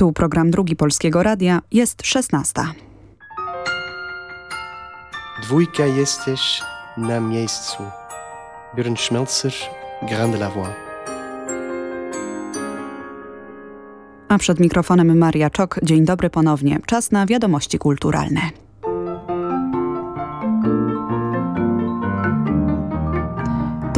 Tu program drugi Polskiego Radia. Jest 16. Dwójka jesteś na miejscu. Björn Schmelzer, Grand de la Voix. A przed mikrofonem Maria Czok. Dzień dobry ponownie. Czas na wiadomości kulturalne.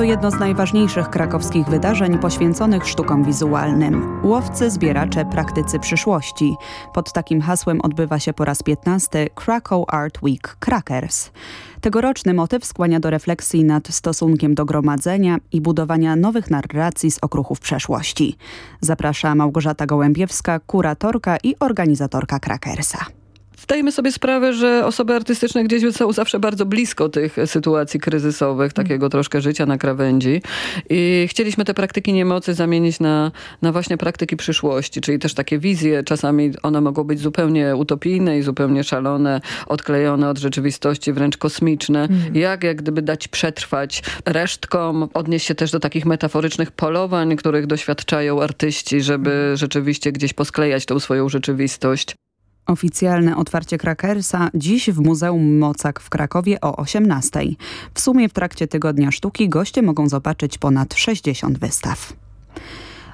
To jedno z najważniejszych krakowskich wydarzeń poświęconych sztukom wizualnym. Łowcy, zbieracze, praktycy przyszłości. Pod takim hasłem odbywa się po raz 15 Krakow Art Week Crackers. Tegoroczny motyw skłania do refleksji nad stosunkiem do gromadzenia i budowania nowych narracji z okruchów przeszłości. Zaprasza Małgorzata Gołębiewska, kuratorka i organizatorka Crackersa zdajemy sobie sprawę, że osoby artystyczne gdzieś są zawsze bardzo blisko tych sytuacji kryzysowych, takiego troszkę życia na krawędzi. I chcieliśmy te praktyki niemocy zamienić na, na właśnie praktyki przyszłości, czyli też takie wizje. Czasami one mogą być zupełnie utopijne i zupełnie szalone, odklejone od rzeczywistości, wręcz kosmiczne. Mm. Jak, jak gdyby dać przetrwać resztkom, odnieść się też do takich metaforycznych polowań, których doświadczają artyści, żeby rzeczywiście gdzieś posklejać tą swoją rzeczywistość. Oficjalne otwarcie Krakersa dziś w Muzeum Mocak w Krakowie o 18. W sumie w trakcie Tygodnia Sztuki goście mogą zobaczyć ponad 60 wystaw.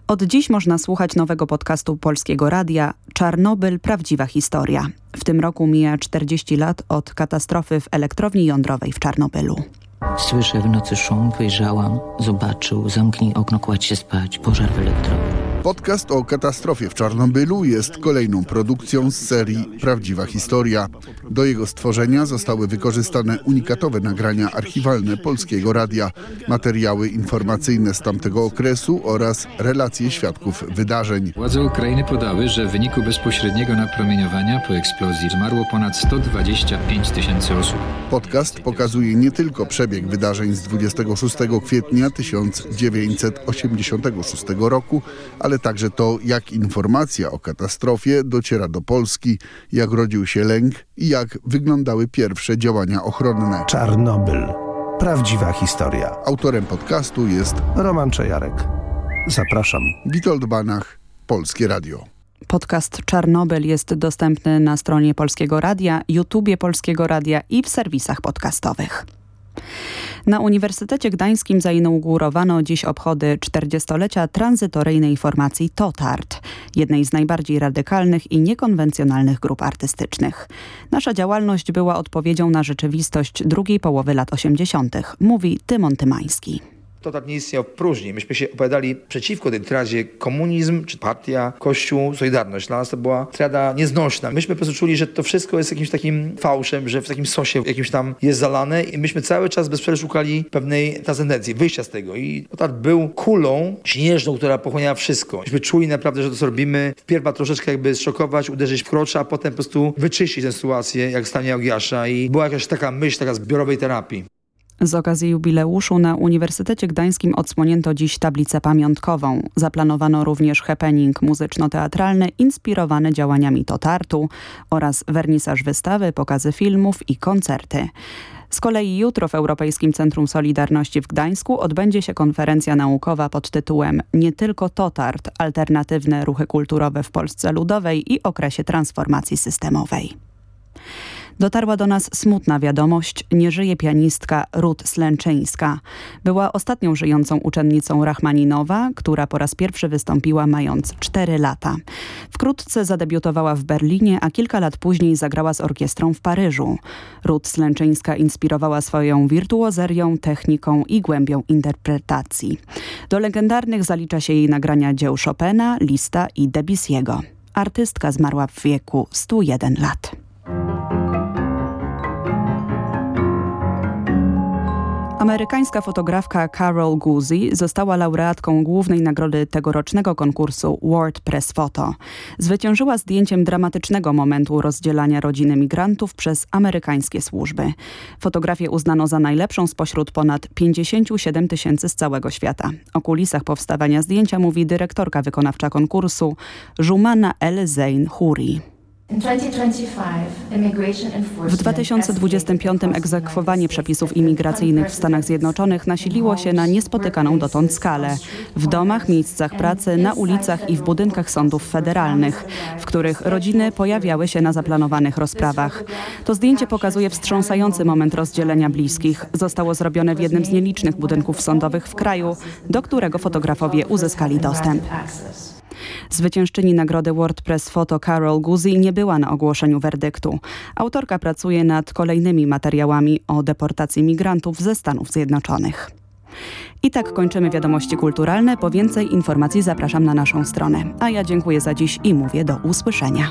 Od dziś można słuchać nowego podcastu Polskiego Radia Czarnobyl – Prawdziwa historia. W tym roku mija 40 lat od katastrofy w elektrowni jądrowej w Czarnobylu. Słyszę w nocy szum, wyjrzałam, zobaczył, zamknij okno, kładź się spać, pożar w elektrowni. Podcast o katastrofie w Czarnobylu jest kolejną produkcją z serii Prawdziwa Historia. Do jego stworzenia zostały wykorzystane unikatowe nagrania archiwalne Polskiego Radia, materiały informacyjne z tamtego okresu oraz relacje świadków wydarzeń. Władze Ukrainy podały, że w wyniku bezpośredniego napromieniowania po eksplozji zmarło ponad 125 tysięcy osób. Podcast pokazuje nie tylko przebieg wydarzeń z 26 kwietnia 1986 roku, ale także to, jak informacja o katastrofie dociera do Polski, jak rodził się lęk i jak wyglądały pierwsze działania ochronne. Czarnobyl. Prawdziwa historia. Autorem podcastu jest Roman Czajarek. Zapraszam. Witold Banach, Polskie Radio. Podcast Czarnobyl jest dostępny na stronie Polskiego Radia, YouTubie Polskiego Radia i w serwisach podcastowych. Na Uniwersytecie Gdańskim zainaugurowano dziś obchody 40-lecia tranzytoryjnej formacji TOTART, jednej z najbardziej radykalnych i niekonwencjonalnych grup artystycznych. Nasza działalność była odpowiedzią na rzeczywistość drugiej połowy lat 80., mówi Tymon Tymański. To tak nie istniał w próżni. Myśmy się opowiadali przeciwko tej triadzie komunizm, czy partia, kościół, solidarność. Dla nas to była triada nieznośna. Myśmy po prostu czuli, że to wszystko jest jakimś takim fałszem, że w takim sosie jakimś tam jest zalane i myśmy cały czas bez przerwy szukali pewnej transcendencji, wyjścia z tego. I Totat był kulą śnieżną, która pochłaniała wszystko. Myśmy czuli naprawdę, że to co robimy, wpierw troszeczkę jakby zszokować, uderzyć w krocze, a potem po prostu wyczyścić tę sytuację, jak stanie Augiasza i była jakaś taka myśl, taka zbiorowej terapii. Z okazji jubileuszu na Uniwersytecie Gdańskim odsłonięto dziś tablicę pamiątkową. Zaplanowano również happening muzyczno-teatralny inspirowany działaniami Totartu oraz wernisaż wystawy, pokazy filmów i koncerty. Z kolei jutro w Europejskim Centrum Solidarności w Gdańsku odbędzie się konferencja naukowa pod tytułem Nie tylko Totart – alternatywne ruchy kulturowe w Polsce Ludowej i okresie transformacji systemowej. Dotarła do nas smutna wiadomość, nie żyje pianistka Ruth Slęczyńska. Była ostatnią żyjącą uczennicą Rachmaninowa, która po raz pierwszy wystąpiła mając 4 lata. Wkrótce zadebiutowała w Berlinie, a kilka lat później zagrała z orkiestrą w Paryżu. Ruth Slęczyńska inspirowała swoją wirtuozerią, techniką i głębią interpretacji. Do legendarnych zalicza się jej nagrania dzieł Chopina, Lista i Debussy'ego. Artystka zmarła w wieku 101 lat. Amerykańska fotografka Carol Guzzi została laureatką głównej nagrody tegorocznego konkursu World Press Photo. Zwyciężyła zdjęciem dramatycznego momentu rozdzielania rodziny migrantów przez amerykańskie służby. Fotografię uznano za najlepszą spośród ponad 57 tysięcy z całego świata. O kulisach powstawania zdjęcia mówi dyrektorka wykonawcza konkursu Jumana El Zein Huri. W 2025 egzekwowanie przepisów imigracyjnych w Stanach Zjednoczonych nasiliło się na niespotykaną dotąd skalę. W domach, miejscach pracy, na ulicach i w budynkach sądów federalnych, w których rodziny pojawiały się na zaplanowanych rozprawach. To zdjęcie pokazuje wstrząsający moment rozdzielenia bliskich. Zostało zrobione w jednym z nielicznych budynków sądowych w kraju, do którego fotografowie uzyskali dostęp. Zwyciężczyni nagrody WordPress Photo Carol Guzi nie była na ogłoszeniu werdyktu. Autorka pracuje nad kolejnymi materiałami o deportacji migrantów ze Stanów Zjednoczonych. I tak kończymy wiadomości kulturalne. Po więcej informacji zapraszam na naszą stronę. A ja dziękuję za dziś i mówię do usłyszenia.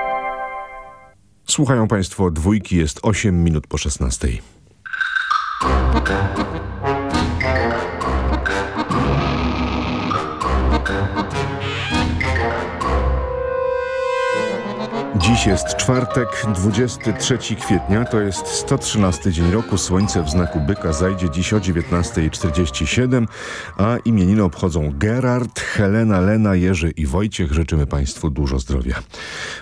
Słuchają Państwo dwójki, jest 8 minut po 16. Dziś jest czwartek, 23 kwietnia, to jest 113 dzień roku, słońce w znaku byka zajdzie dziś o 19.47, a imieniny obchodzą Gerard, Helena, Lena, Jerzy i Wojciech. Życzymy Państwu dużo zdrowia.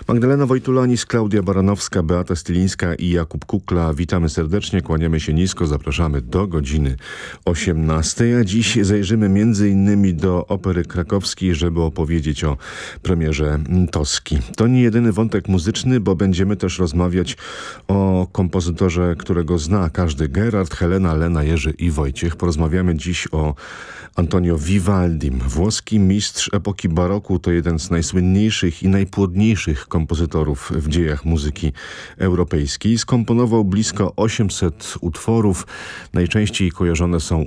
Magdalena Wojtulanis, Klaudia Baranowska, Beata Stylińska i Jakub Kukla. Witamy serdecznie, kłaniamy się nisko, zapraszamy do godziny 18. A dziś zajrzymy innymi do Opery Krakowskiej, żeby opowiedzieć o premierze Toski. To nie jedyny wątek muzyczny, bo będziemy też rozmawiać o kompozytorze, którego zna każdy Gerard, Helena, Lena, Jerzy i Wojciech. Porozmawiamy dziś o Antonio Vivaldim. Włoski mistrz epoki baroku to jeden z najsłynniejszych i najpłodniejszych kompozytorów w dziejach muzyki europejskiej. Skomponował blisko 800 utworów. Najczęściej kojarzone są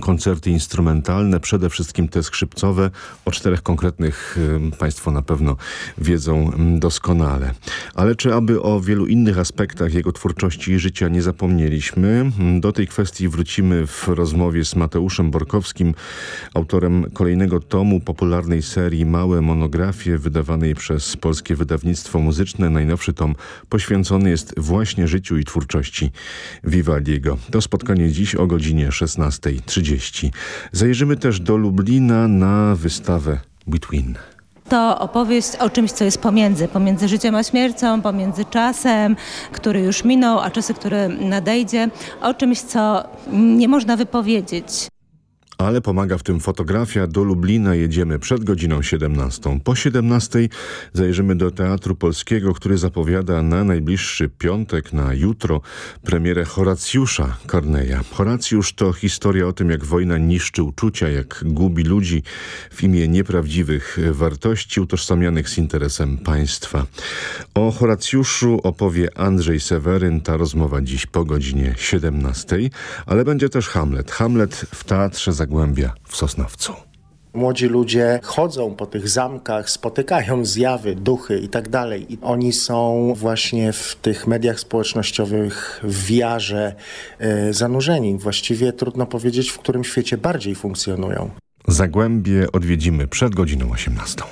koncerty instrumentalne, przede wszystkim te skrzypcowe. O czterech konkretnych Państwo na pewno wiedzą doskonale. Ale czy aby o wielu innych aspektach jego twórczości i życia nie zapomnieliśmy? Do tej kwestii wrócimy w rozmowie z Mateuszem Borkowskim, autorem kolejnego tomu popularnej serii Małe monografie wydawanej przez Polskie Wydawnictwo Muzyczne. Najnowszy tom poświęcony jest właśnie życiu i twórczości Vivaldiego. To spotkanie dziś o godzinie 16.30. Zajrzymy też do Lublina na wystawę Between to opowieść o czymś, co jest pomiędzy, pomiędzy życiem a śmiercią, pomiędzy czasem, który już minął, a czasy, który nadejdzie, o czymś, co nie można wypowiedzieć. Ale pomaga w tym fotografia. Do Lublina jedziemy przed godziną 17. Po 17 zajrzymy do Teatru Polskiego, który zapowiada na najbliższy piątek, na jutro, premierę Horacjusza Korneja. Horacjusz to historia o tym, jak wojna niszczy uczucia, jak gubi ludzi w imię nieprawdziwych wartości utożsamianych z interesem państwa. O Horacjuszu opowie Andrzej Seweryn. Ta rozmowa dziś po godzinie 17, ale będzie też Hamlet. Hamlet w Teatrze Zagłębia w Sosnowcu. Młodzi ludzie chodzą po tych zamkach, spotykają zjawy, duchy i tak dalej. I oni są właśnie w tych mediach społecznościowych w wiarze e, zanurzeni. Właściwie trudno powiedzieć, w którym świecie bardziej funkcjonują. Zagłębie odwiedzimy przed godziną 18.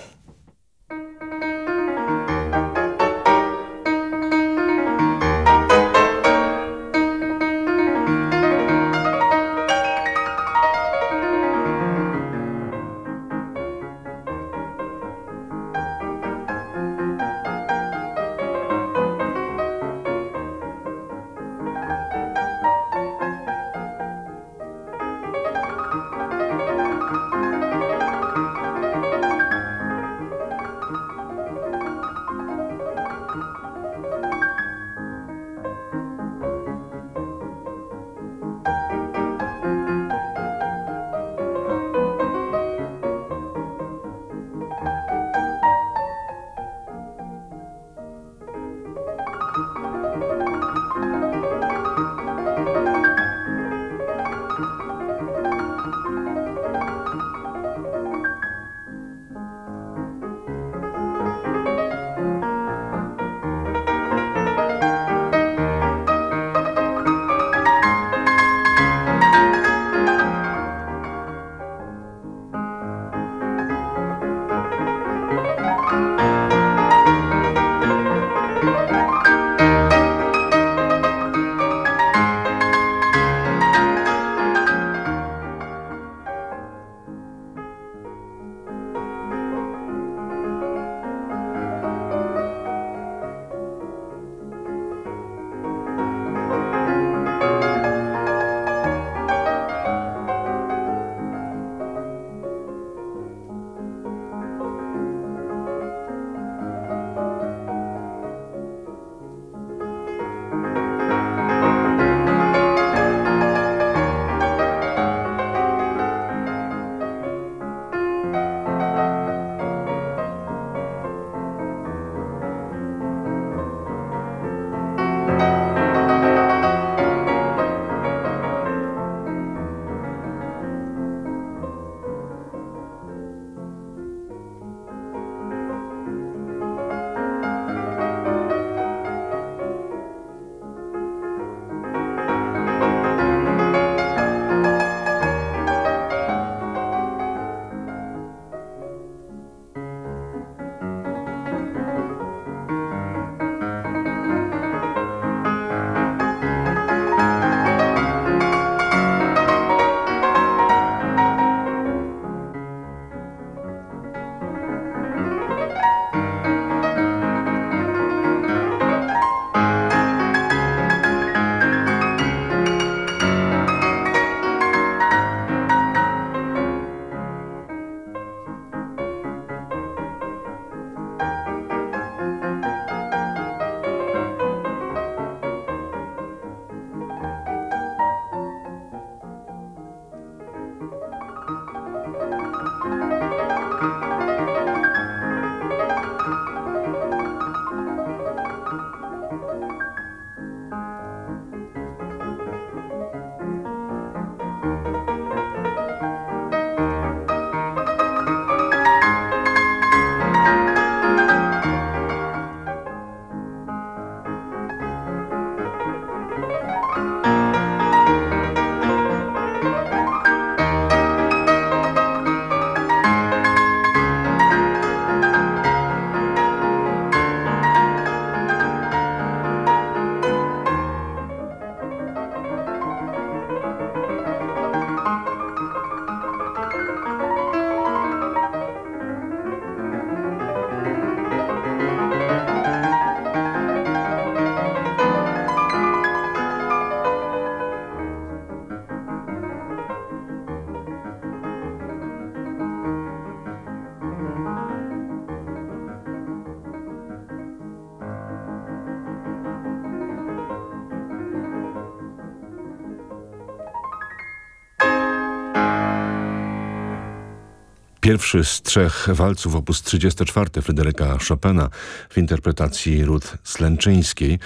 Pierwszy z trzech walców op. 34 Fryderyka Chopina w interpretacji Ruth Slęczyńskiej,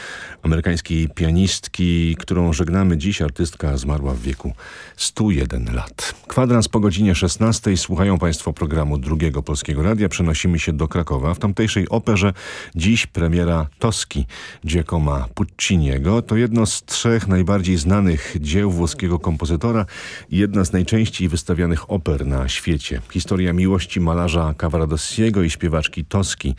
amerykańskiej pianistki, którą żegnamy dziś. Artystka zmarła w wieku 101 lat. Kwadrans po godzinie 16 słuchają Państwo programu Drugiego Polskiego Radia. Przenosimy się do Krakowa. W tamtejszej operze dziś premiera Toski Giacomo Pucciniego. To jedno z trzech najbardziej znanych dzieł włoskiego kompozytora i jedna z najczęściej wystawianych oper na świecie. Historia miłości malarza Cavaradossiego i śpiewaczki Toski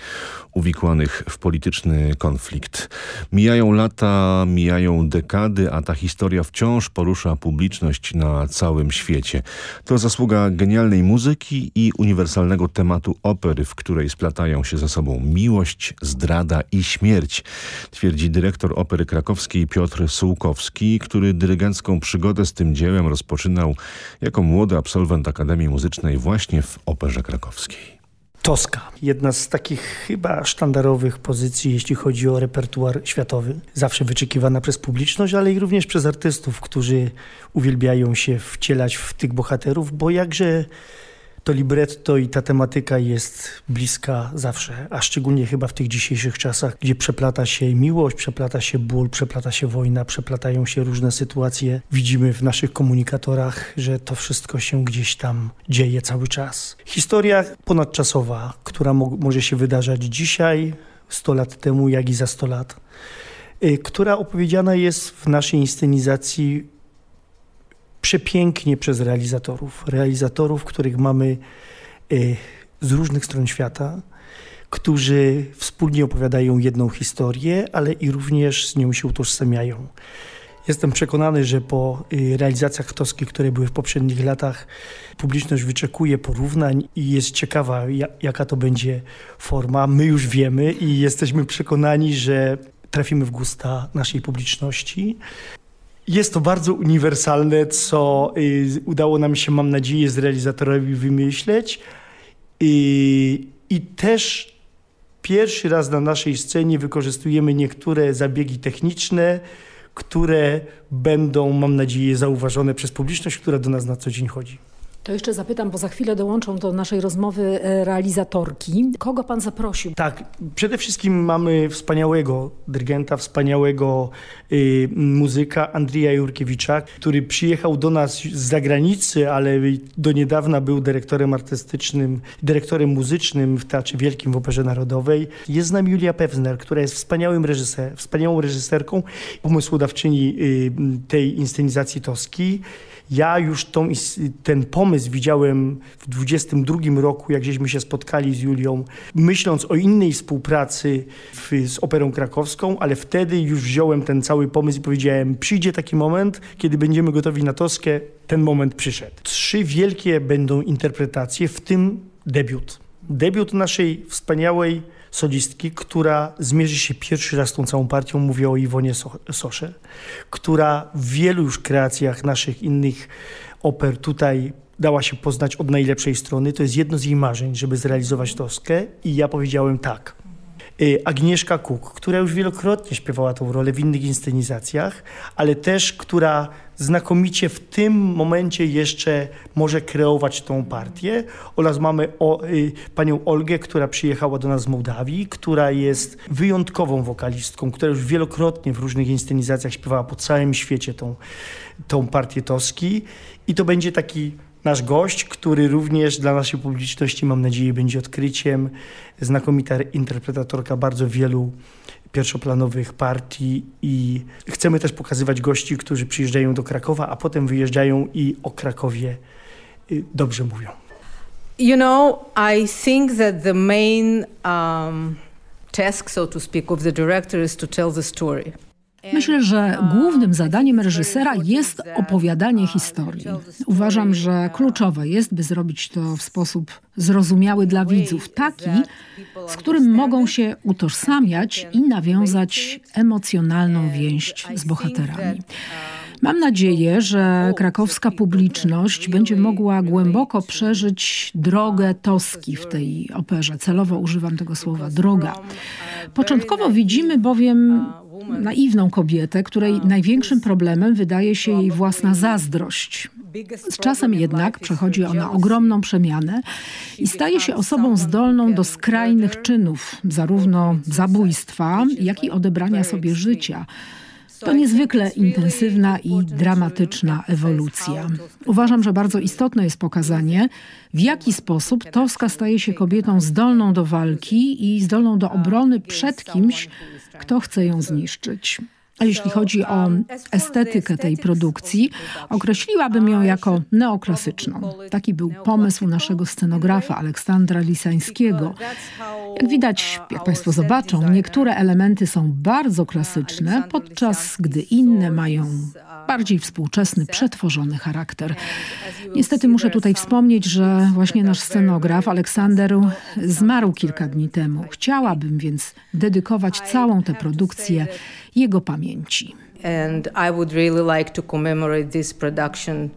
uwikłanych w polityczny konflikt. Mijają lata, mijają dekady, a ta historia wciąż porusza publiczność na całym świecie. To zasługa genialnej muzyki i uniwersalnego tematu opery, w której splatają się ze sobą miłość, zdrada i śmierć, twierdzi dyrektor Opery Krakowskiej Piotr Sułkowski, który dyrygencką przygodę z tym dziełem rozpoczynał jako młody absolwent Akademii Muzycznej właśnie w Operze Krakowskiej. Toska. Jedna z takich chyba sztandarowych pozycji, jeśli chodzi o repertuar światowy. Zawsze wyczekiwana przez publiczność, ale i również przez artystów, którzy uwielbiają się wcielać w tych bohaterów, bo jakże to libretto i ta tematyka jest bliska zawsze, a szczególnie chyba w tych dzisiejszych czasach, gdzie przeplata się miłość, przeplata się ból, przeplata się wojna, przeplatają się różne sytuacje. Widzimy w naszych komunikatorach, że to wszystko się gdzieś tam dzieje cały czas. Historia ponadczasowa, która mo może się wydarzać dzisiaj, 100 lat temu, jak i za 100 lat, y, która opowiedziana jest w naszej inscenizacji przepięknie przez realizatorów. Realizatorów, których mamy e, z różnych stron świata, którzy wspólnie opowiadają jedną historię, ale i również z nią się utożsamiają. Jestem przekonany, że po e, realizacjach Toski, które były w poprzednich latach, publiczność wyczekuje porównań i jest ciekawa, jaka to będzie forma. My już wiemy i jesteśmy przekonani, że trafimy w gusta naszej publiczności. Jest to bardzo uniwersalne, co y, udało nam się, mam nadzieję, z realizatorowi wymyśleć. I, I też pierwszy raz na naszej scenie wykorzystujemy niektóre zabiegi techniczne, które będą, mam nadzieję, zauważone przez publiczność, która do nas na co dzień chodzi. To jeszcze zapytam, bo za chwilę dołączą do naszej rozmowy e, realizatorki. Kogo pan zaprosił? Tak, przede wszystkim mamy wspaniałego dyrygenta, wspaniałego y, muzyka Andrija Jurkiewicza, który przyjechał do nas z zagranicy, ale do niedawna był dyrektorem artystycznym, dyrektorem muzycznym w Teatrze Wielkim w Operze Narodowej. Jest z nami Julia Pewzner, która jest wspaniałym reżyser, wspaniałą reżyserką, pomysłodawczyni y, tej inscenizacji Toski. Ja już tą, ten pomysł widziałem w 22 roku, jak żeśmy się spotkali z Julią, myśląc o innej współpracy w, z Operą Krakowską, ale wtedy już wziąłem ten cały pomysł i powiedziałem, przyjdzie taki moment, kiedy będziemy gotowi na Toskę, ten moment przyszedł. Trzy wielkie będą interpretacje, w tym debiut. Debiut naszej wspaniałej solistki, która zmierzy się pierwszy raz z tą całą partią. Mówię o Iwonie Sosze, która w wielu już kreacjach naszych innych oper tutaj dała się poznać od najlepszej strony. To jest jedno z jej marzeń, żeby zrealizować Toskę i ja powiedziałem tak. Y, Agnieszka Kuk, która już wielokrotnie śpiewała tą rolę w innych inscenizacjach, ale też która znakomicie w tym momencie jeszcze może kreować tą partię. Oraz mamy o, y, panią Olgę, która przyjechała do nas z Mołdawii, która jest wyjątkową wokalistką, która już wielokrotnie w różnych inscenizacjach śpiewała po całym świecie tą, tą partię Toski. I to będzie taki nasz gość, który również dla naszej publiczności, mam nadzieję, będzie odkryciem. Znakomita interpretatorka bardzo wielu pierwszoplanowych partii i chcemy też pokazywać gości, którzy przyjeżdżają do Krakowa, a potem wyjeżdżają i o Krakowie y, dobrze mówią. You know, I think that the main um, task, so to speak, of the director is to tell the story. Myślę, że głównym zadaniem reżysera jest opowiadanie historii. Uważam, że kluczowe jest, by zrobić to w sposób zrozumiały dla widzów, taki, z którym mogą się utożsamiać i nawiązać emocjonalną więź z bohaterami. Mam nadzieję, że krakowska publiczność będzie mogła głęboko przeżyć drogę Toski w tej operze. Celowo używam tego słowa droga. Początkowo widzimy bowiem naiwną kobietę, której największym problemem wydaje się jej własna zazdrość. Z czasem jednak przechodzi ona ogromną przemianę i staje się osobą zdolną do skrajnych czynów, zarówno zabójstwa, jak i odebrania sobie życia. To niezwykle intensywna i dramatyczna ewolucja. Uważam, że bardzo istotne jest pokazanie, w jaki sposób Toska staje się kobietą zdolną do walki i zdolną do obrony przed kimś, kto chce ją zniszczyć. A jeśli chodzi o estetykę tej produkcji, określiłabym ją jako neoklasyczną. Taki był pomysł naszego scenografa Aleksandra Lisańskiego. Jak widać, jak Państwo zobaczą, niektóre elementy są bardzo klasyczne, podczas gdy inne mają bardziej współczesny, przetworzony charakter. Niestety muszę tutaj wspomnieć, że właśnie nasz scenograf Aleksander zmarł kilka dni temu. Chciałabym więc dedykować całą tę produkcję jego pamięci. And I would really like to commemorate this production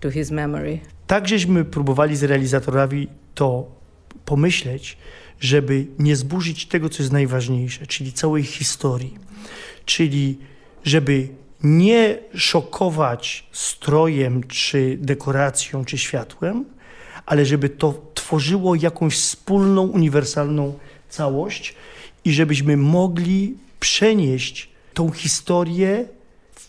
to his memory. Tak żeśmy próbowali z realizatorami to pomyśleć, żeby nie zburzyć tego, co jest najważniejsze, czyli całej historii. Czyli żeby nie szokować strojem, czy dekoracją, czy światłem, ale żeby to tworzyło jakąś wspólną, uniwersalną całość i żebyśmy mogli przenieść tą historię w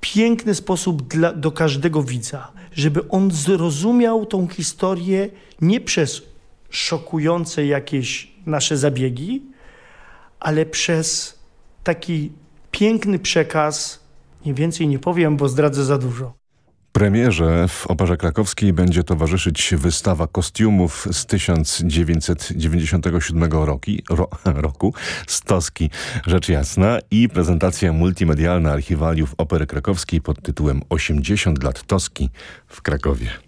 piękny sposób dla, do każdego widza, żeby on zrozumiał tą historię nie przez szokujące jakieś nasze zabiegi, ale przez taki piękny przekaz. Nie więcej nie powiem, bo zdradzę za dużo. Premierze. W Operze Krakowskiej będzie towarzyszyć wystawa kostiumów z 1997 roku, ro, roku. Z Toski, rzecz jasna, i prezentacja multimedialna archiwaliów Opery Krakowskiej pod tytułem 80 lat Toski w Krakowie.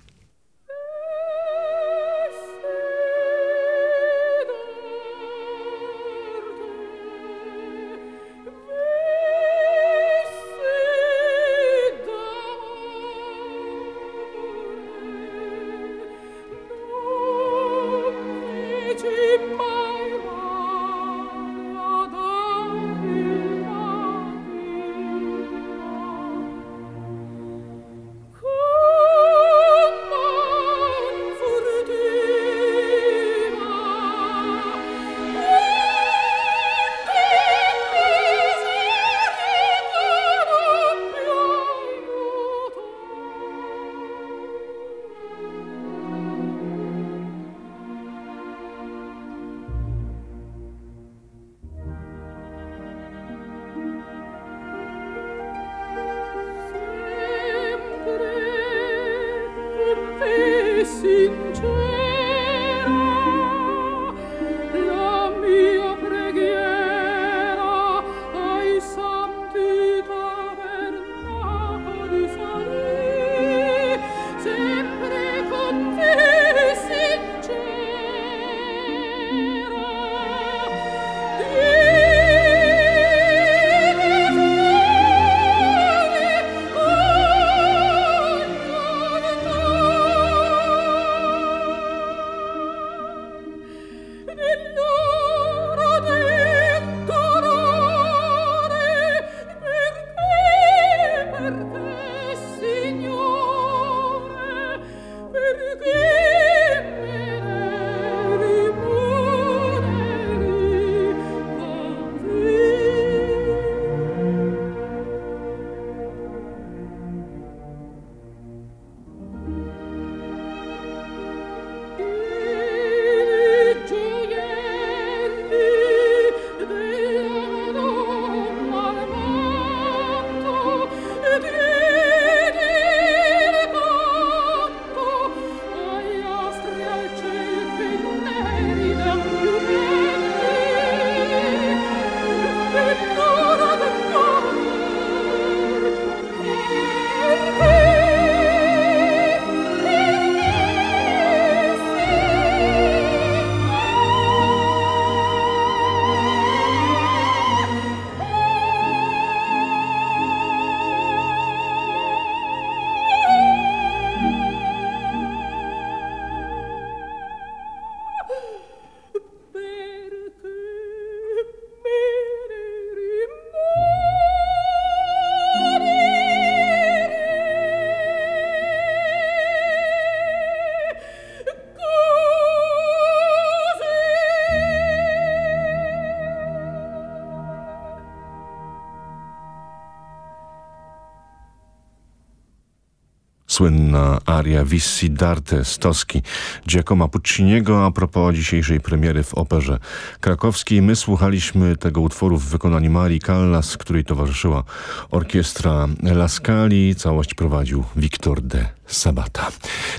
Słynna aria Vissi d'arte z Toski Giacomo Pucciniego a propos dzisiejszej premiery w Operze Krakowskiej. My słuchaliśmy tego utworu w wykonaniu Marii Callas, której towarzyszyła orkiestra Lascali. Całość prowadził Wiktor de Sabata.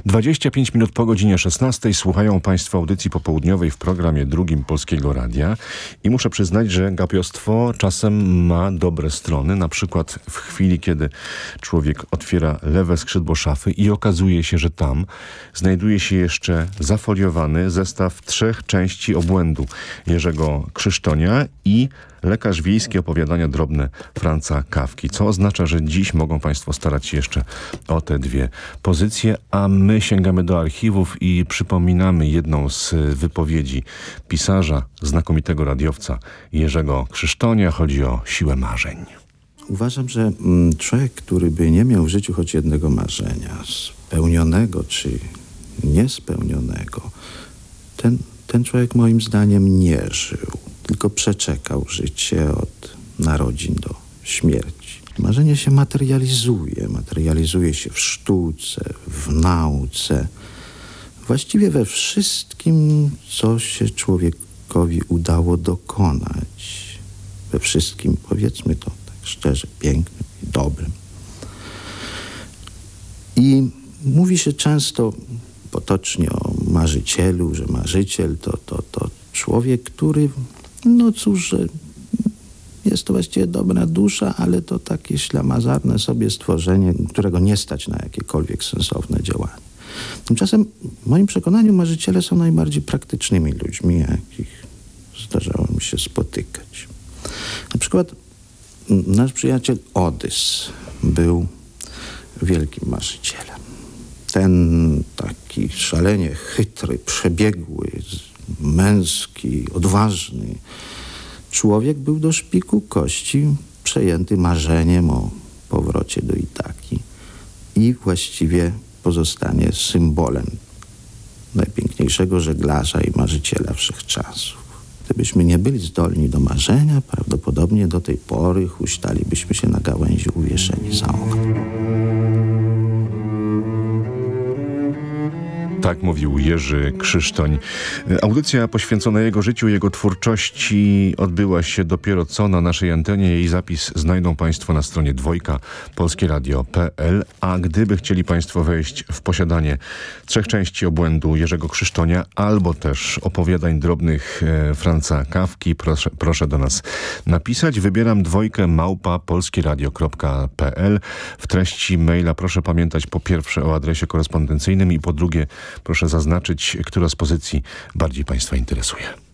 25 minut po godzinie 16 słuchają Państwo audycji popołudniowej w programie drugim Polskiego Radia i muszę przyznać, że gapiostwo czasem ma dobre strony, na przykład w chwili, kiedy człowiek otwiera lewe skrzydło szafy i okazuje się, że tam znajduje się jeszcze zafoliowany zestaw trzech części obłędu Jerzego Krzysztonia i lekarz wiejski opowiadania drobne Franca Kawki, co oznacza, że dziś mogą Państwo starać się jeszcze o te dwie pozycje, a my sięgamy do archiwów i przypominamy jedną z wypowiedzi pisarza, znakomitego radiowca Jerzego Krzysztonia. Chodzi o siłę marzeń. Uważam, że mm, człowiek, który by nie miał w życiu choć jednego marzenia, spełnionego czy niespełnionego, ten, ten człowiek moim zdaniem nie żył, tylko przeczekał życie od narodzin do śmierci. Marzenie się materializuje, materializuje się w sztuce, w nauce, właściwie we wszystkim, co się człowiekowi udało dokonać. We wszystkim, powiedzmy to tak szczerze, pięknym i dobrym. I mówi się często potocznie o marzycielu, że marzyciel to, to, to człowiek, który, no cóż, jest to właściwie dobra dusza, ale to takie ślamazarne sobie stworzenie, którego nie stać na jakiekolwiek sensowne działanie. Tymczasem w moim przekonaniu marzyciele są najbardziej praktycznymi ludźmi, jakich zdarzało mi się spotykać. Na przykład nasz przyjaciel Odys był wielkim marzycielem. Ten taki szalenie chytry, przebiegły, męski, odważny człowiek był do szpiku kości przejęty marzeniem o powrocie do Itaki i właściwie pozostanie symbolem najpiękniejszego żeglarza i marzyciela wszechczasów. Gdybyśmy nie byli zdolni do marzenia, prawdopodobnie do tej pory huśtalibyśmy się na gałęzi uwieszeni za oknem. Tak mówił Jerzy Krzysztoń. Audycja poświęcona jego życiu, jego twórczości odbyła się dopiero co na naszej antenie. Jej zapis znajdą Państwo na stronie dwojka polskieradio.pl, a gdyby chcieli Państwo wejść w posiadanie trzech części obłędu Jerzego Krzysztonia albo też opowiadań drobnych e, Franca Kawki, proszę, proszę do nas napisać. Wybieram dwojkę małpa polskieradio.pl. W treści maila proszę pamiętać po pierwsze o adresie korespondencyjnym i po drugie Proszę zaznaczyć, która z pozycji bardziej Państwa interesuje.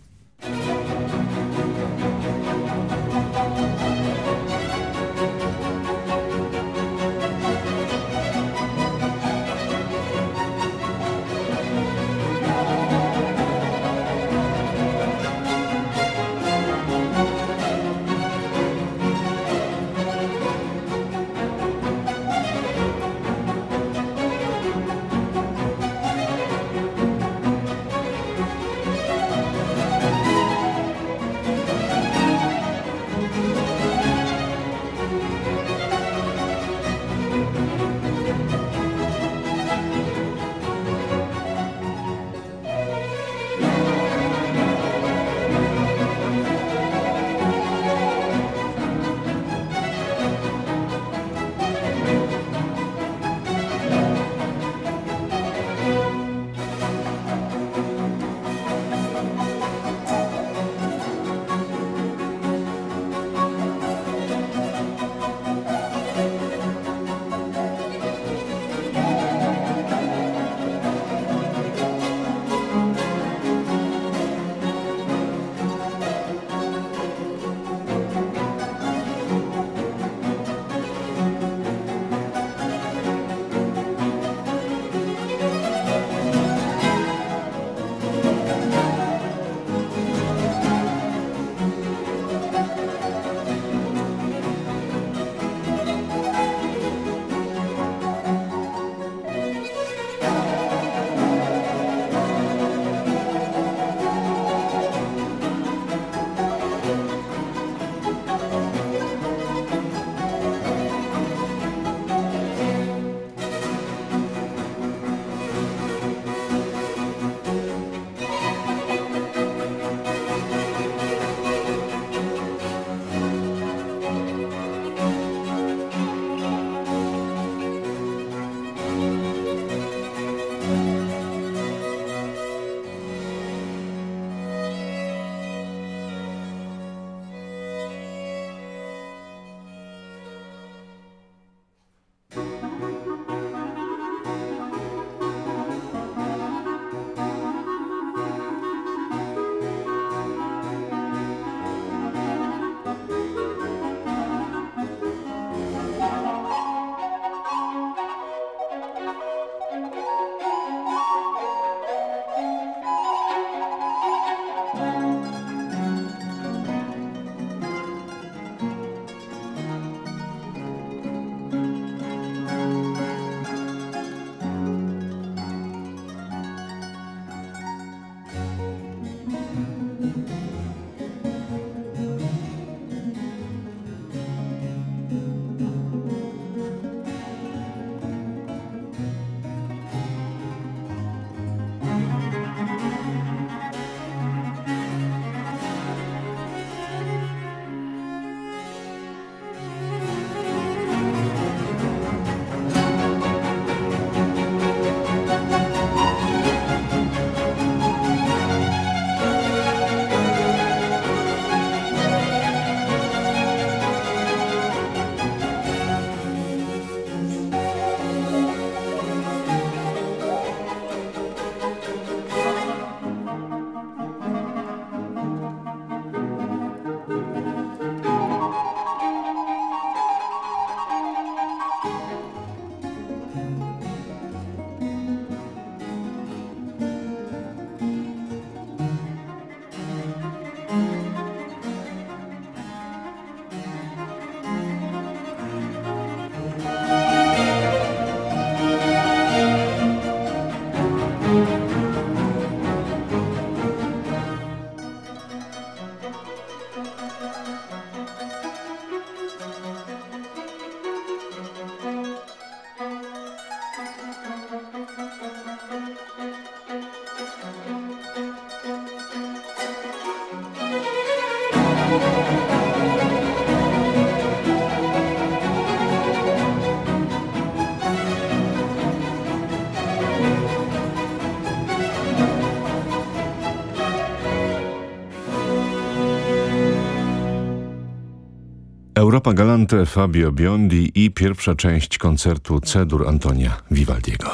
Europa Galante Fabio Biondi i pierwsza część koncertu Cedur Antonia Vivaldiego.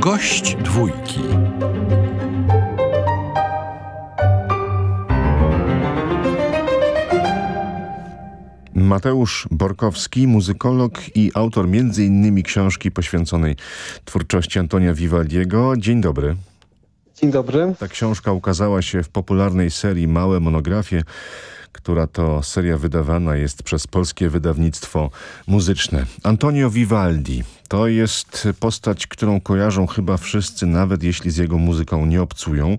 Gość dwójki. Mateusz Borkowski, muzykolog i autor m.in. książki poświęconej twórczości Antonia Vivaldiego. Dzień dobry. Dzień dobry. Ta książka ukazała się w popularnej serii Małe monografie która to seria wydawana jest przez polskie wydawnictwo muzyczne. Antonio Vivaldi to jest postać, którą kojarzą chyba wszyscy, nawet jeśli z jego muzyką nie obcują.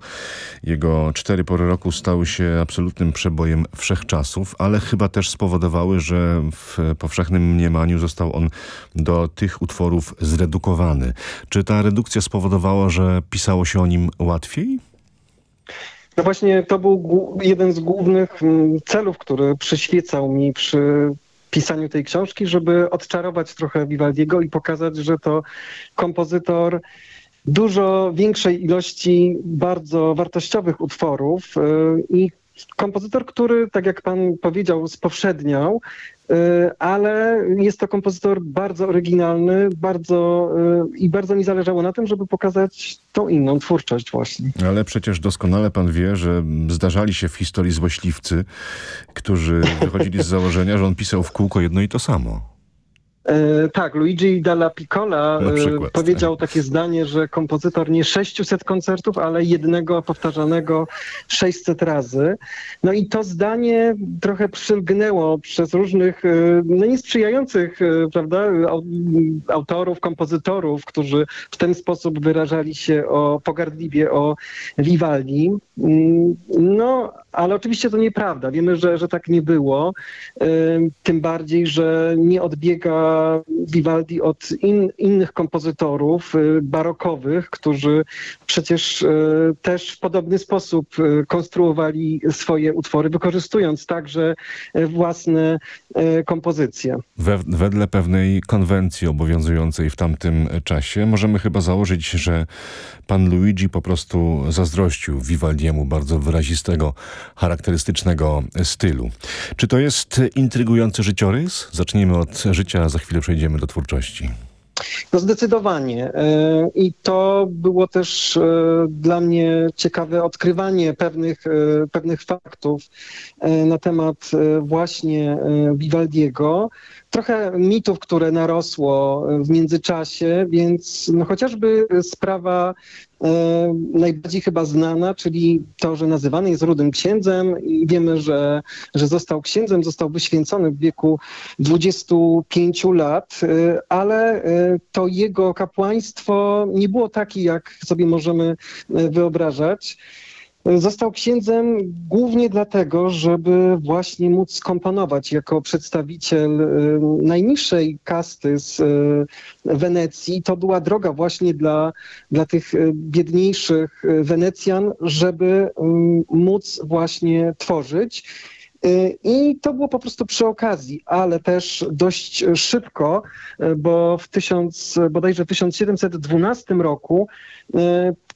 Jego cztery pory roku stały się absolutnym przebojem wszechczasów, ale chyba też spowodowały, że w powszechnym mniemaniu został on do tych utworów zredukowany. Czy ta redukcja spowodowała, że pisało się o nim łatwiej? No właśnie to był jeden z głównych mm, celów, który przyświecał mi przy pisaniu tej książki, żeby odczarować trochę Vivaldiego i pokazać, że to kompozytor dużo większej ilości bardzo wartościowych utworów y, i kompozytor, który, tak jak pan powiedział, spowszedniał ale jest to kompozytor bardzo oryginalny, bardzo y, i bardzo mi zależało na tym, żeby pokazać tą inną twórczość właśnie. Ale przecież doskonale pan wie, że zdarzali się w historii złośliwcy, którzy wychodzili z założenia, że on pisał w kółko jedno i to samo. E, tak, Luigi Dalla Piccola e, przykład, powiedział tak. takie zdanie, że kompozytor nie 600 koncertów, ale jednego powtarzanego 600 razy. No i to zdanie trochę przylgnęło przez różnych, e, no niesprzyjających, prawda, autorów, kompozytorów, którzy w ten sposób wyrażali się o pogardliwie o Vivaldi. Mm, no, ale oczywiście to nieprawda. Wiemy, że, że tak nie było. Tym bardziej, że nie odbiega Vivaldi od in, innych kompozytorów y, barokowych, którzy przecież y, też w podobny sposób y, konstruowali swoje utwory, wykorzystując także własne kompozycje. We, wedle pewnej konwencji obowiązującej w tamtym czasie możemy chyba założyć, że pan Luigi po prostu zazdrościł Vivaldiemu bardzo wyrazistego, charakterystycznego stylu. Czy to jest intrygujący życiorys? Zacznijmy od życia, za chwilę przejdziemy do twórczości. No zdecydowanie. E, I to było też e, dla mnie ciekawe odkrywanie pewnych, e, pewnych faktów na temat właśnie Vivaldiego. Trochę mitów, które narosło w międzyczasie, więc no chociażby sprawa E, najbardziej chyba znana, czyli to, że nazywany jest rudym księdzem i wiemy, że, że został księdzem, został wyświęcony w wieku 25 lat, e, ale e, to jego kapłaństwo nie było takie, jak sobie możemy wyobrażać. Został księdzem głównie dlatego, żeby właśnie móc skomponować jako przedstawiciel y, najniższej kasty z y, Wenecji. To była droga właśnie dla, dla tych y, biedniejszych Wenecjan, żeby móc właśnie tworzyć. I to było po prostu przy okazji, ale też dość szybko, bo w tysiąc, bodajże w 1712 roku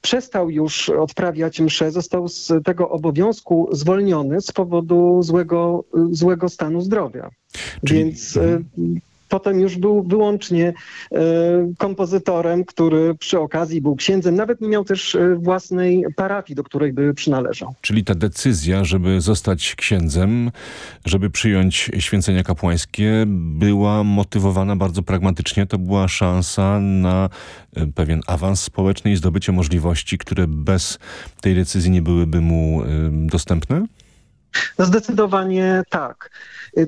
przestał już odprawiać msze, został z tego obowiązku zwolniony z powodu złego, złego stanu zdrowia. Czyli... Więc potem już był wyłącznie e, kompozytorem, który przy okazji był księdzem. Nawet nie miał też e, własnej parafii, do której by przynależał. Czyli ta decyzja, żeby zostać księdzem, żeby przyjąć święcenia kapłańskie, była motywowana bardzo pragmatycznie. To była szansa na e, pewien awans społeczny i zdobycie możliwości, które bez tej decyzji nie byłyby mu dostępne? No zdecydowanie tak.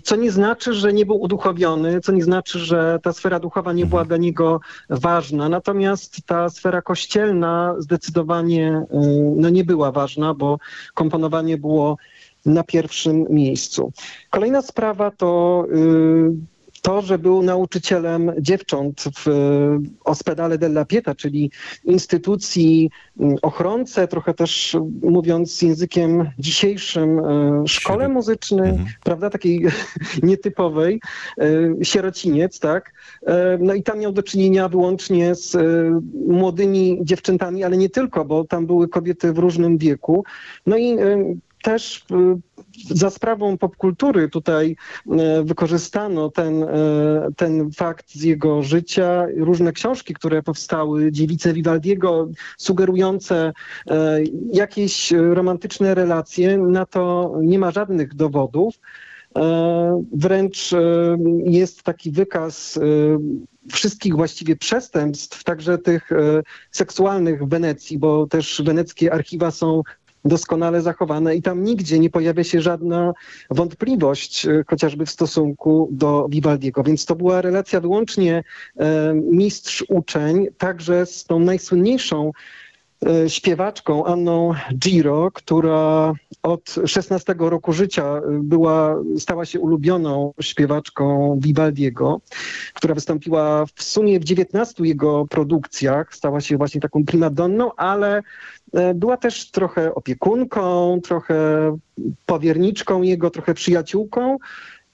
Co nie znaczy, że nie był uduchowiony, co nie znaczy, że ta sfera duchowa nie była dla niego ważna. Natomiast ta sfera kościelna zdecydowanie y, no, nie była ważna, bo komponowanie było na pierwszym miejscu. Kolejna sprawa to y, to, że był nauczycielem dziewcząt w Ospedale della Pieta, czyli instytucji mm, ochronce, trochę też mówiąc językiem dzisiejszym, e, szkole muzycznej, mhm. prawda, takiej nietypowej, e, sierociniec, tak. E, no i tam miał do czynienia wyłącznie z młodymi dziewczętami, ale nie tylko, bo tam były kobiety w różnym wieku. No i też za sprawą popkultury tutaj wykorzystano ten, ten fakt z jego życia. Różne książki, które powstały, Dziewice Vivaldiego, sugerujące jakieś romantyczne relacje. Na to nie ma żadnych dowodów. Wręcz jest taki wykaz wszystkich właściwie przestępstw, także tych seksualnych w Wenecji, bo też weneckie archiwa są doskonale zachowane i tam nigdzie nie pojawia się żadna wątpliwość, e, chociażby w stosunku do Vivaldiego. Więc to była relacja wyłącznie e, mistrz-uczeń, także z tą najsłynniejszą śpiewaczką Anną Giro, która od 16 roku życia e, była, stała się ulubioną śpiewaczką Vivaldiego, która wystąpiła w sumie w 19 jego produkcjach, stała się właśnie taką primadonną, ale e, była też trochę opiekunką, trochę powierniczką jego, trochę przyjaciółką.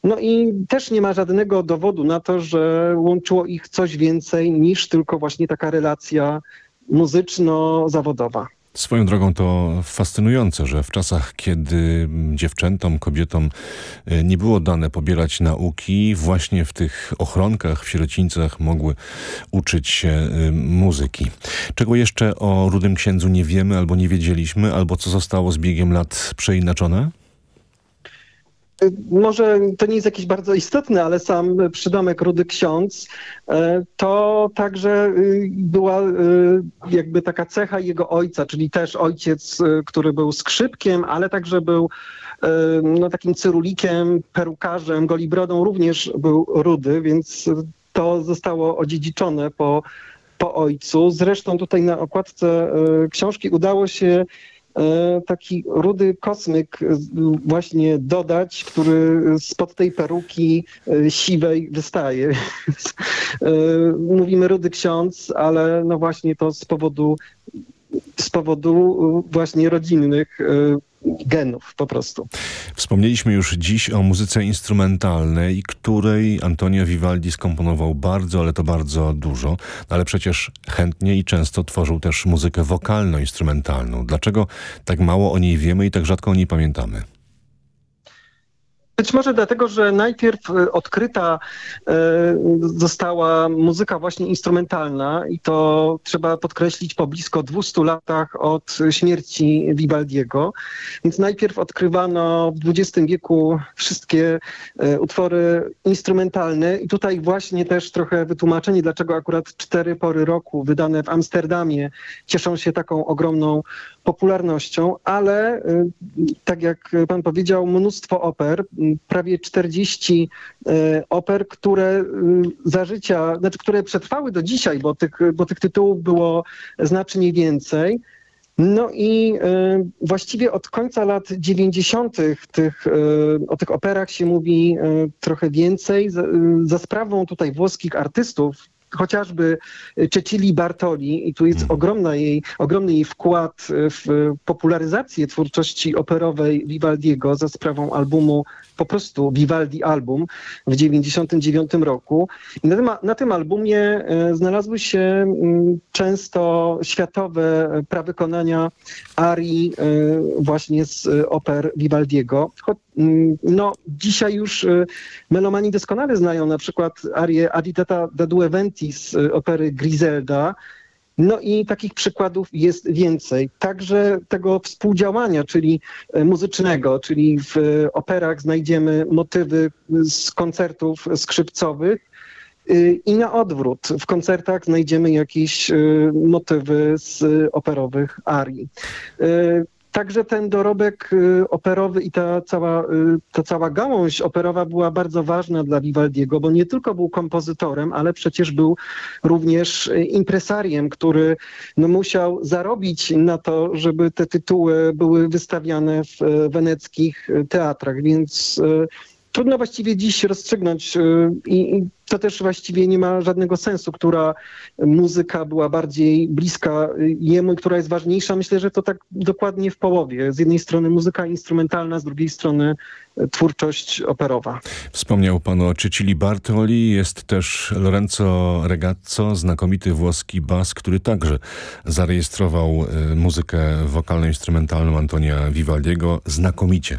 No i też nie ma żadnego dowodu na to, że łączyło ich coś więcej niż tylko właśnie taka relacja muzyczno-zawodowa. Swoją drogą to fascynujące, że w czasach, kiedy dziewczętom, kobietom e, nie było dane pobierać nauki, właśnie w tych ochronkach, w sierocińcach mogły uczyć się e, muzyki. Czego jeszcze o Rudym Księdzu nie wiemy, albo nie wiedzieliśmy, albo co zostało z biegiem lat przeinaczone? Może to nie jest jakieś bardzo istotne, ale sam przydomek Rudy Ksiądz e, to także y, była y, jakby taka cecha jego ojca, czyli też ojciec, y, który był skrzypkiem, ale także był no, takim cyrulikiem, perukarzem, golibrodą, również był rudy, więc to zostało odziedziczone po, po ojcu. Zresztą tutaj na okładce książki udało się taki rudy kosmyk e, właśnie dodać, który spod tej peruki e, siwej wystaje. Mówimy rudy ksiądz, ale no właśnie to z powodu z powodu właśnie rodzinnych genów po prostu. Wspomnieliśmy już dziś o muzyce instrumentalnej, której Antonio Vivaldi skomponował bardzo, ale to bardzo dużo, ale przecież chętnie i często tworzył też muzykę wokalno-instrumentalną. Dlaczego tak mało o niej wiemy i tak rzadko o niej pamiętamy? Być może dlatego, że najpierw e, odkryta e, została muzyka właśnie instrumentalna i to trzeba podkreślić po blisko 200 latach od śmierci Vivaldiego. Więc najpierw odkrywano w XX wieku wszystkie e, utwory instrumentalne i tutaj właśnie też trochę wytłumaczenie, dlaczego akurat cztery pory roku wydane w Amsterdamie cieszą się taką ogromną popularnością, ale tak jak pan powiedział, mnóstwo oper, prawie 40 e, oper, które y, za życia, znaczy które przetrwały do dzisiaj, bo tych, bo tych tytułów było znacznie więcej. No i właściwie od końca lat 90. Tych, o tych operach się mówi trochę więcej. Za, za sprawą tutaj włoskich artystów, chociażby Cecilii Bartoli i tu jest mhm. ogromna jej, ogromny jej wkład w popularyzację twórczości operowej Vivaldiego za sprawą albumu po prostu Vivaldi album w 99 roku. I na tym, na tym albumie e, znalazły się mm, często światowe prawykonania arii e, właśnie z oper Vivaldiego. Mm, no, dzisiaj już e, melomani doskonale znają na przykład arię Aditata da Due Venti z opery Griselda, no i takich przykładów jest więcej. Także tego współdziałania, czyli e, muzycznego, czyli w operach znajdziemy motywy z koncertów skrzypcowych, i na odwrót, w koncertach znajdziemy jakieś motywy z operowych arii. Także ten dorobek y, operowy i ta cała, y, ta cała gałąź operowa była bardzo ważna dla Vivaldiego, bo nie tylko był kompozytorem, ale przecież był również y, impresariem, który no, musiał zarobić na to, żeby te tytuły były wystawiane w weneckich teatrach, więc trudno właściwie dziś rozstrzygnąć i, to też właściwie nie ma żadnego sensu, która muzyka była bardziej bliska jemu i która jest ważniejsza. Myślę, że to tak dokładnie w połowie. Z jednej strony muzyka instrumentalna, z drugiej strony twórczość operowa. Wspomniał pan o Cicili Bartoli, jest też Lorenzo Regazzo, znakomity włoski bas, który także zarejestrował y, muzykę wokalno-instrumentalną Antonia Vivaldiego znakomicie.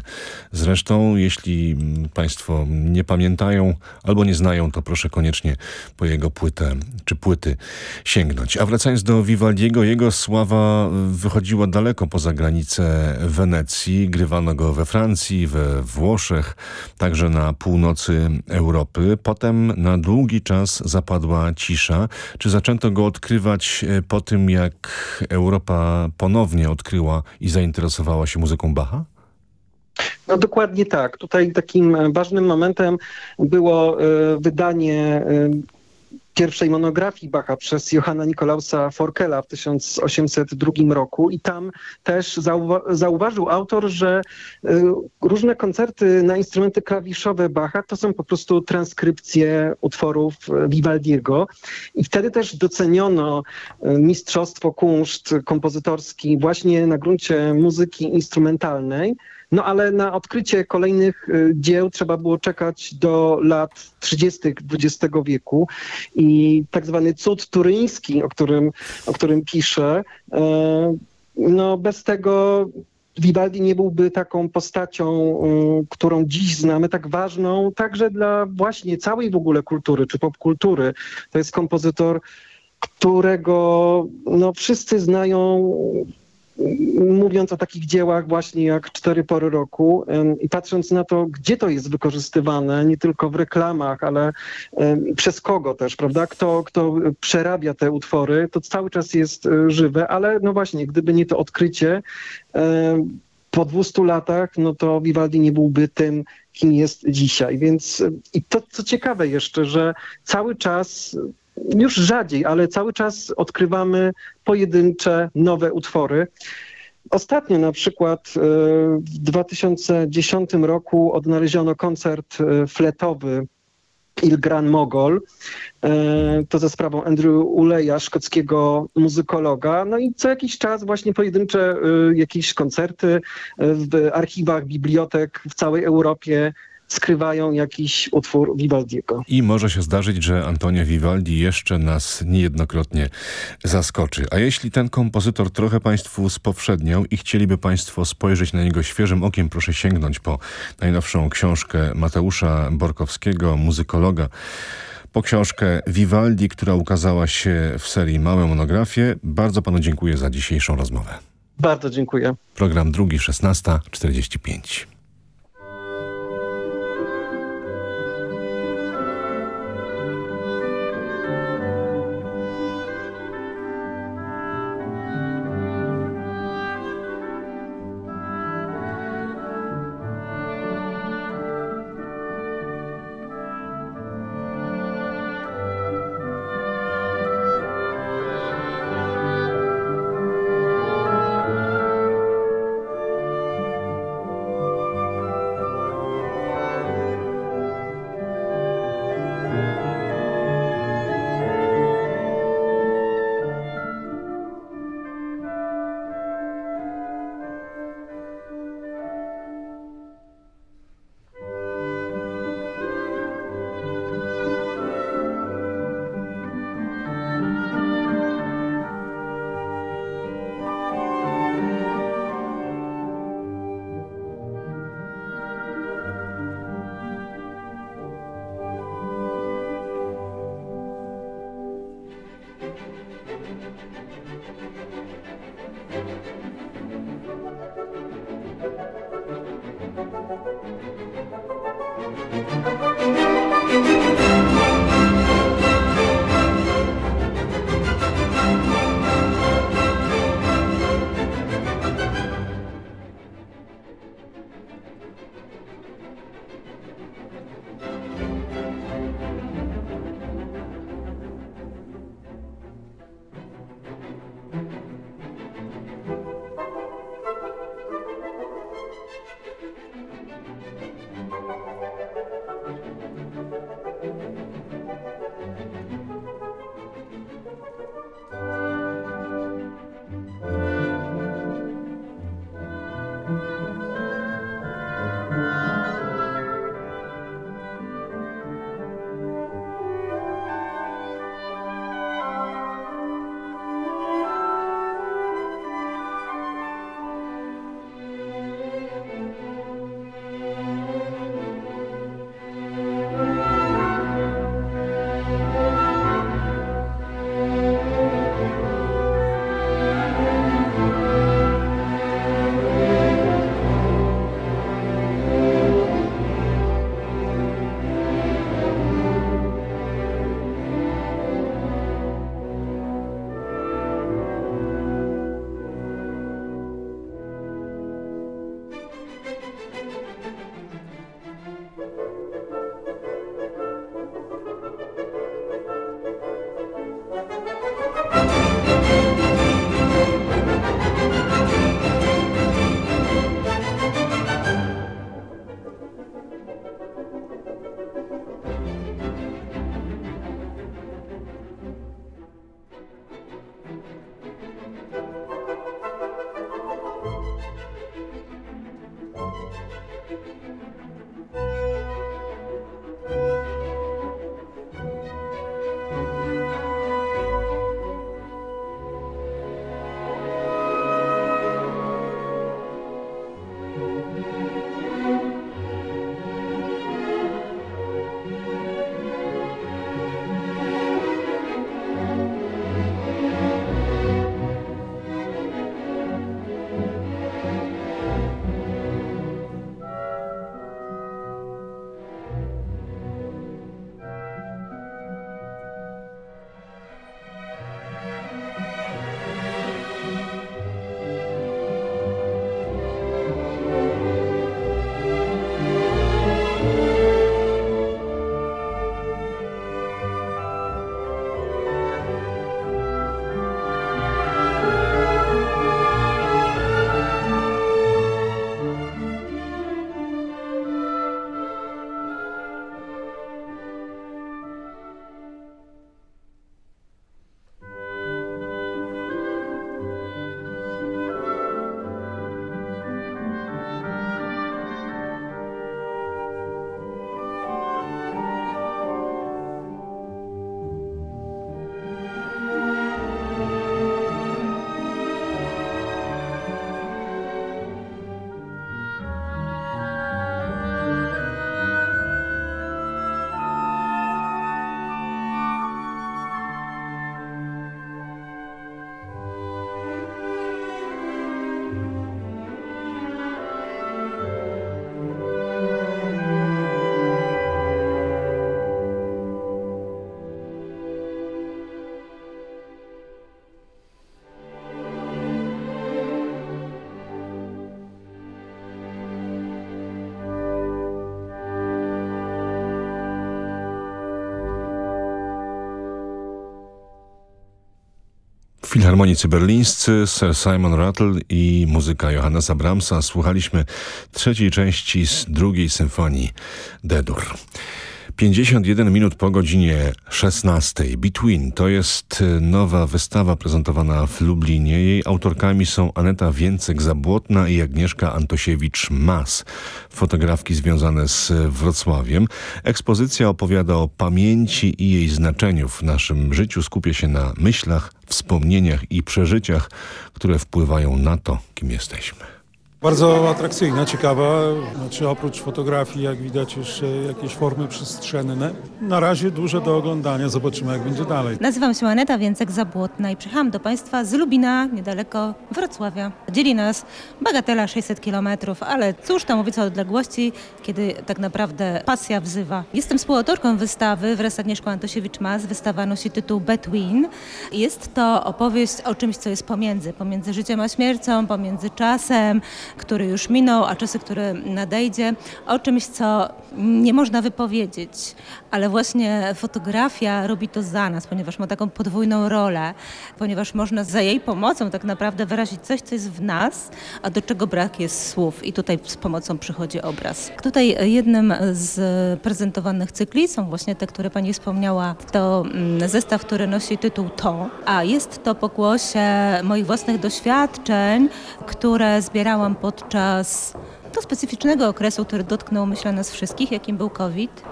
Zresztą, jeśli mm, państwo nie pamiętają albo nie znają, to proszę koniecznie po jego płytę czy płyty sięgnąć. A wracając do Vivaldiego, jego sława wychodziła daleko poza granice Wenecji. Grywano go we Francji, we Włoszech, także na północy Europy. Potem na długi czas zapadła cisza. Czy zaczęto go odkrywać e, po tym, jak Europa ponownie odkryła i zainteresowała się muzyką Bacha? No dokładnie tak. Tutaj takim ważnym momentem było e, wydanie e, pierwszej monografii Bacha przez Johanna Nikolausa Forkela w 1802 roku i tam też zauwa zauważył autor, że y, różne koncerty na instrumenty klawiszowe Bacha to są po prostu transkrypcje utworów Vivaldiego i wtedy też doceniono mistrzostwo kunszt kompozytorski właśnie na gruncie muzyki instrumentalnej. No ale na odkrycie kolejnych y, dzieł trzeba było czekać do lat 30. XX wieku i tak zwany cud turyński, o którym, o którym piszę, e, no bez tego Vivaldi nie byłby taką postacią, y, którą dziś znamy, tak ważną także dla właśnie całej w ogóle kultury czy popkultury. To jest kompozytor, którego no, wszyscy znają mówiąc o takich dziełach właśnie jak Cztery Pory Roku i patrząc na to, gdzie to jest wykorzystywane, nie tylko w reklamach, ale przez kogo też, prawda? Kto, kto przerabia te utwory, to cały czas jest e, żywe, ale no właśnie, gdyby nie to odkrycie, po 200 latach, no to Vivaldi nie byłby tym, kim jest dzisiaj. Więc i to, co ciekawe jeszcze, że cały czas już rzadziej, ale cały czas odkrywamy pojedyncze nowe utwory. Ostatnio na przykład e, w 2010 roku odnaleziono koncert e, fletowy Il Gran Mogol. E, to ze sprawą Andrew Uleja, szkockiego muzykologa. No i co jakiś czas właśnie pojedyncze jakieś koncerty w archiwach bibliotek w całej Europie skrywają jakiś utwór Vivaldiego. I może się zdarzyć, że Antonio Vivaldi jeszcze nas niejednokrotnie zaskoczy. A jeśli ten kompozytor trochę Państwu spowszedniał i chcieliby Państwo spojrzeć na niego świeżym okiem, proszę sięgnąć po najnowszą książkę Mateusza Borkowskiego, muzykologa, po książkę Vivaldi, która ukazała się w serii Małe Monografie. Bardzo Panu dziękuję za dzisiejszą rozmowę. Bardzo dziękuję. Program drugi, 16.45. Filharmonicy berlińscy, Sir Simon Rattle i muzyka Johannesa Brahmsa. Słuchaliśmy trzeciej części z drugiej symfonii D-dur. 51 minut po godzinie 16. Between to jest y, nowa wystawa prezentowana w Lublinie. Jej autorkami są Aneta Więcek-Zabłotna i Agnieszka Antosiewicz-Mas. Fotografki związane z Wrocławiem. Ekspozycja opowiada o pamięci i jej znaczeniu w naszym życiu. Skupia się na myślach, wspomnieniach i przeżyciach, które wpływają na to, kim jesteśmy. Bardzo atrakcyjna, ciekawa. Znaczy oprócz fotografii, jak widać, jeszcze jakieś formy przestrzenne. Na razie duże do oglądania. Zobaczymy, jak będzie dalej. Nazywam się Aneta Więcek-Zabłotna i przyjechałam do Państwa z Lubina, niedaleko Wrocławia. Dzieli nas bagatela 600 kilometrów, ale cóż tam mówić o odległości, kiedy tak naprawdę pasja wzywa. Jestem współautorką wystawy wraz z Agnieszką Antosiewicz-Mas. Wystawa nosi tytuł Between. Jest to opowieść o czymś, co jest pomiędzy. Pomiędzy życiem a śmiercią, pomiędzy czasem, który już minął, a czasy, który nadejdzie, o czymś, co nie można wypowiedzieć, ale właśnie fotografia robi to za nas, ponieważ ma taką podwójną rolę, ponieważ można za jej pomocą tak naprawdę wyrazić coś, co jest w nas, a do czego brak jest słów. I tutaj z pomocą przychodzi obraz. Tutaj jednym z prezentowanych cykli są właśnie te, które Pani wspomniała, to mm, zestaw, który nosi tytuł To, a jest to pokłosie moich własnych doświadczeń, które zbierałam podczas to specyficznego okresu, który dotknął, myślę, nas wszystkich, jakim był COVID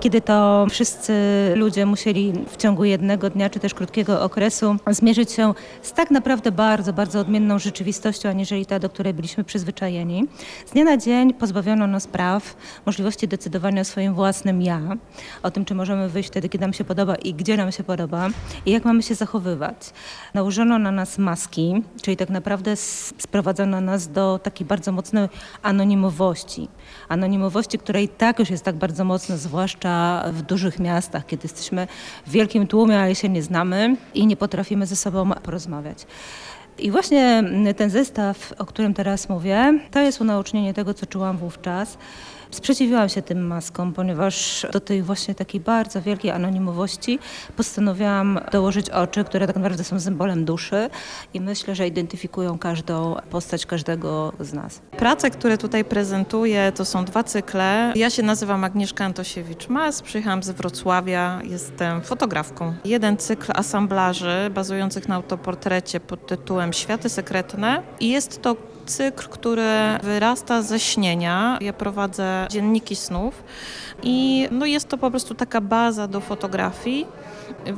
kiedy to wszyscy ludzie musieli w ciągu jednego dnia czy też krótkiego okresu zmierzyć się z tak naprawdę bardzo, bardzo odmienną rzeczywistością, aniżeli ta, do której byliśmy przyzwyczajeni. Z dnia na dzień pozbawiono nas praw, możliwości decydowania o swoim własnym ja, o tym, czy możemy wyjść wtedy, kiedy nam się podoba i gdzie nam się podoba i jak mamy się zachowywać. Nałożono na nas maski, czyli tak naprawdę sprowadzono nas do takiej bardzo mocnej anonimowości. Anonimowości, której tak już jest tak bardzo mocno, zwłaszcza zwłaszcza w dużych miastach, kiedy jesteśmy w wielkim tłumie, ale się nie znamy i nie potrafimy ze sobą porozmawiać. I właśnie ten zestaw, o którym teraz mówię, to jest unaocznienie tego, co czułam wówczas. Sprzeciwiłam się tym maskom, ponieważ do tej właśnie takiej bardzo wielkiej anonimowości postanowiłam dołożyć oczy, które tak naprawdę są symbolem duszy i myślę, że identyfikują każdą postać każdego z nas. Prace, które tutaj prezentuję, to są dwa cykle. Ja się nazywam Agnieszka Antosiewicz-Mas, przyjechałam z Wrocławia, jestem fotografką. Jeden cykl asamblaży bazujących na autoportrecie pod tytułem Światy sekretne i jest to cykl, który wyrasta ze śnienia. Ja prowadzę dzienniki snów i no jest to po prostu taka baza do fotografii.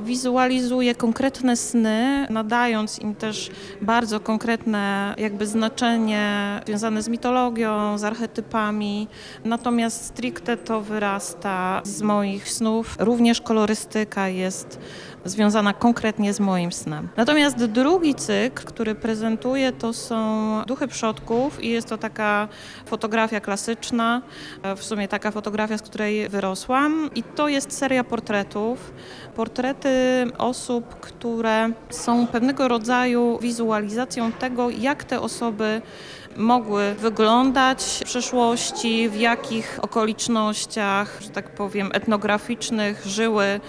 Wizualizuję konkretne sny, nadając im też bardzo konkretne jakby znaczenie związane z mitologią, z archetypami. Natomiast stricte to wyrasta z moich snów. Również kolorystyka jest związana konkretnie z moim snem. Natomiast drugi cykl, który prezentuję, to są duchy przodków i jest to taka fotografia klasyczna, w sumie taka fotografia, z której wyrosłam i to jest seria portretów. Portrety osób, które są pewnego rodzaju wizualizacją tego, jak te osoby mogły wyglądać w przeszłości, w jakich okolicznościach, że tak powiem, etnograficznych żyły,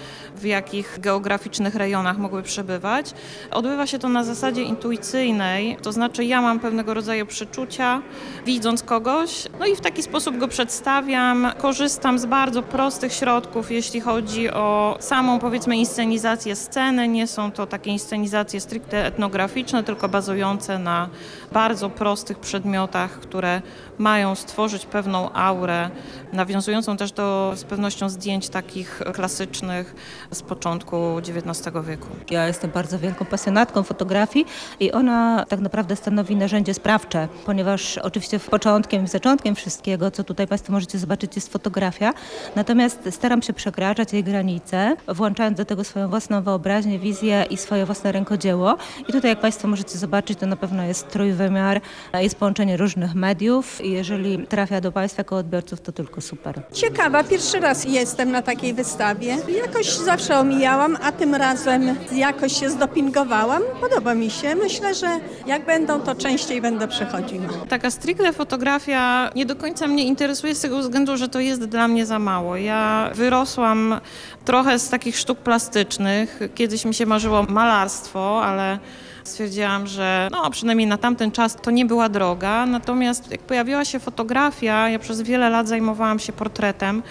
w jakich geograficznych rejonach mogły przebywać. Odbywa się to na zasadzie intuicyjnej, to znaczy ja mam pewnego rodzaju przeczucia, widząc kogoś, no i w taki sposób go przedstawiam. Korzystam z bardzo prostych środków, jeśli chodzi o samą, powiedzmy, inscenizację sceny. Nie są to takie inscenizacje stricte etnograficzne, tylko bazujące na bardzo prostych przedmiotach, które mają stworzyć pewną aurę, nawiązującą też do z pewnością zdjęć takich klasycznych z początku XIX wieku. Ja jestem bardzo wielką pasjonatką fotografii i ona tak naprawdę stanowi narzędzie sprawcze, ponieważ oczywiście początkiem, zaczątkiem wszystkiego, co tutaj Państwo możecie zobaczyć, jest fotografia. Natomiast staram się przekraczać jej granice, włączając do tego swoją własną wyobraźnię, wizję i swoje własne rękodzieło. I tutaj, jak Państwo możecie zobaczyć, to na pewno jest trójwymiar, jest połączenie różnych mediów i jeżeli trafia do Państwa jako odbiorców, to tylko super. Ciekawa, pierwszy raz jestem na takiej wystawie. Jakoś zawsze omijałam, a tym razem jakoś się zdopingowałam. Podoba mi się. Myślę, że jak będą, to częściej będę przychodziła. Taka stricte fotografia nie do końca mnie interesuje z tego względu, że to jest dla mnie za mało. Ja wyrosłam trochę z takich sztuk plastycznych. Kiedyś mi się marzyło malarstwo, ale stwierdziłam, że no, przynajmniej na tamten czas to nie była droga. Natomiast jak pojawiła się fotografia, ja przez wiele lat zajmowałam się portretem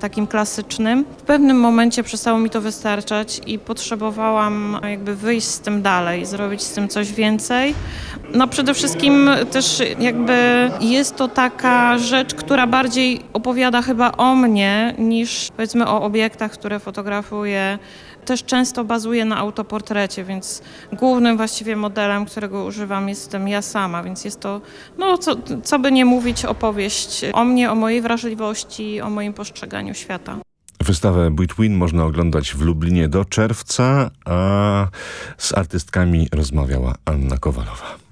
takim klasycznym. W pewnym momencie przestało mi to wystarczać i potrzebowałam jakby wyjść z tym dalej, zrobić z tym coś więcej. No przede wszystkim też jakby jest to taka rzecz, która bardziej opowiada chyba o mnie niż powiedzmy o obiektach, które fotografuję też często bazuje na autoportrecie, więc głównym właściwie modelem, którego używam jestem ja sama, więc jest to, no co, co by nie mówić, opowieść o mnie, o mojej wrażliwości, o moim postrzeganiu świata. Wystawę Between można oglądać w Lublinie do czerwca, a z artystkami rozmawiała Anna Kowalowa.